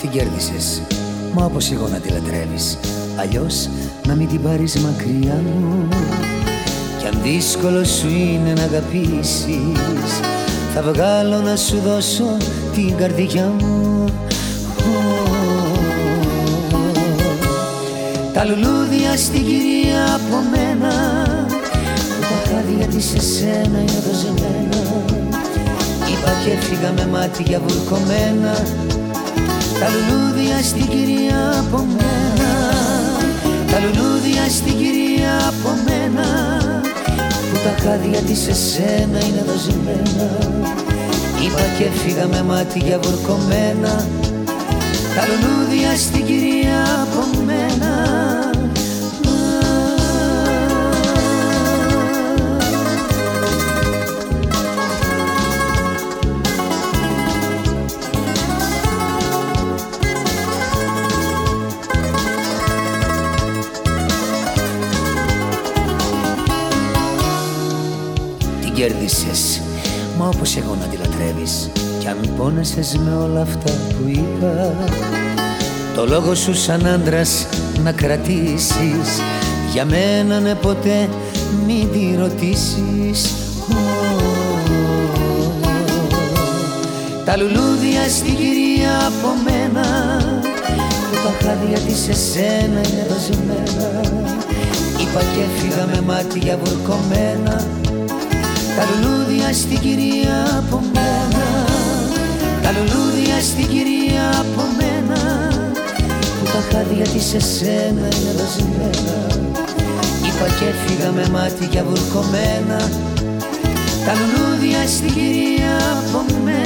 την κέρδισες. Μα όπως εγώ να τη λατρεύεις Αλλιώς να μην την πάρεις μακριά μου. Κι αν δύσκολο σου είναι να αγαπήσεις Θα βγάλω να σου δώσω την καρδιά μου. Τα λουλούδια στην κυρία από μένα Που τα χάδια της σε σένα είναι δοζεμένα Είπα και έφυγα με μάτια βουρκωμένα Τα λουλούδια στην κυρία από μένα Τα λουλούδια στην κυρία από μένα Που τα χάδια της σε σένα είναι δοζεμένα Είπα και έφυγα με μάτια βουρκωμένα. Τα λουλούδια στην κυρία από μένα κέρδισες. Μα όπως εγώ να τη λατρεύεις Κι αν πόνεσες με όλα αυτά που είπα Το λόγο σου σαν άντρας να κρατήσεις. Για μένα ναι ποτέ μην τη ρωτήσεις. Τα λουλούδια στην κυρία από μένα Που τα χάδια της σε σένα είναι δοσμένα Είπα και έφυγα με μάτια βουρκωμένα τα λουλούδια στην κυρία από μένα. Τα λουλούδια στην κυρία από μένα. Που τα χάδια της σε σένα είναι δοσμένα Είπα και έφυγα με μάτια βουρκωμένα. Τα λουλούδια στην κυρία από μένα